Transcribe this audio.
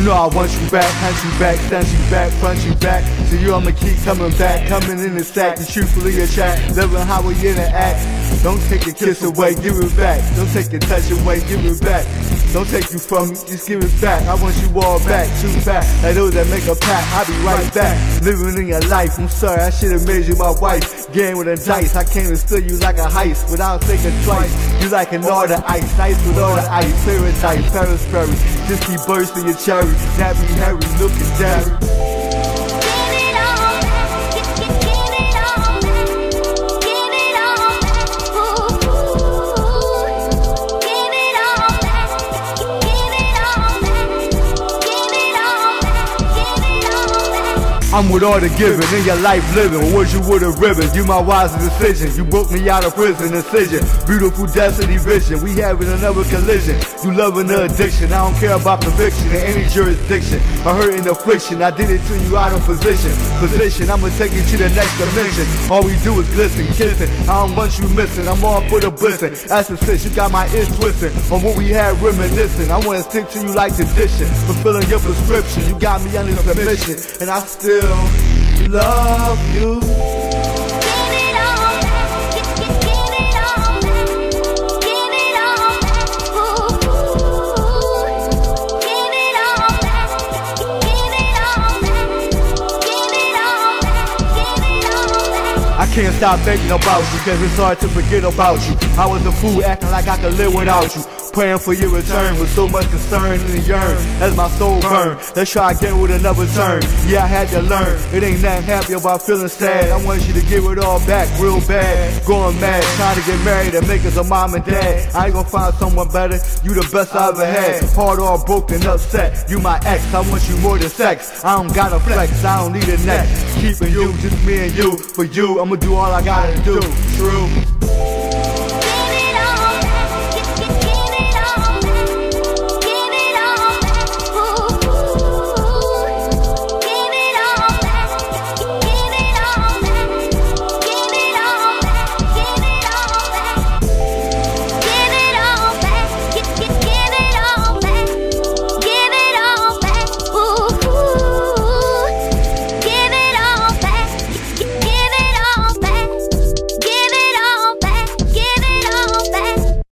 You know I want you back, hunt you back, stand you back, punch you back. So you I'ma keep coming back, coming in the sack, and truthfully attract, living how we interact. Don't take your kiss away, give it back. Don't take your touch away, give it back. Don't take you from me, just give it back. I want you all back, shoot back. Like those that make a pact, I'll be right back. Living in your life, I'm sorry, I should've made you my wife. Game with a dice, I came to steal you like a heist without thinking twice. You like an order ice, ice with all the ice. Paradise, Paris, Paris. Just keep bursting your cherry. Nappy Harry, looking down. I'm with all the giving in your life living. Was you with a ribbon? You my wise decision. You broke me out of prison decision. Beautiful destiny vision. We having another collision. You loving the addiction. I don't care about conviction in any jurisdiction. I hurt and affliction. I did it to you out of position. Position. I'ma take you to the next dimension. All we do is glisten, kissing. I don't want you missing. I'm all for the blissing. As a sis, you got my ears twisting. On what we had reminiscing. I wanna stick to you like tradition. Fulfilling your prescription. You got me under submission. And I still love you. Can't stop thinking about you, cause it's hard to forget about you. I was a fool acting like I could live without you. Praying for your return with so much concern and yearn as my soul burn. Let's try again with another turn. Yeah, I had to learn. It ain't nothing happy about feeling sad. I want you to give it all back real bad. Going mad, trying to get married and make us a mom and dad. I ain't gonna find someone better. You the best I ever had. Heart all broken, upset. You my ex. I want you more than sex. I don't gotta flex. I don't need a neck. Keeping you, just me and you. For you, I'ma do all I gotta do. True.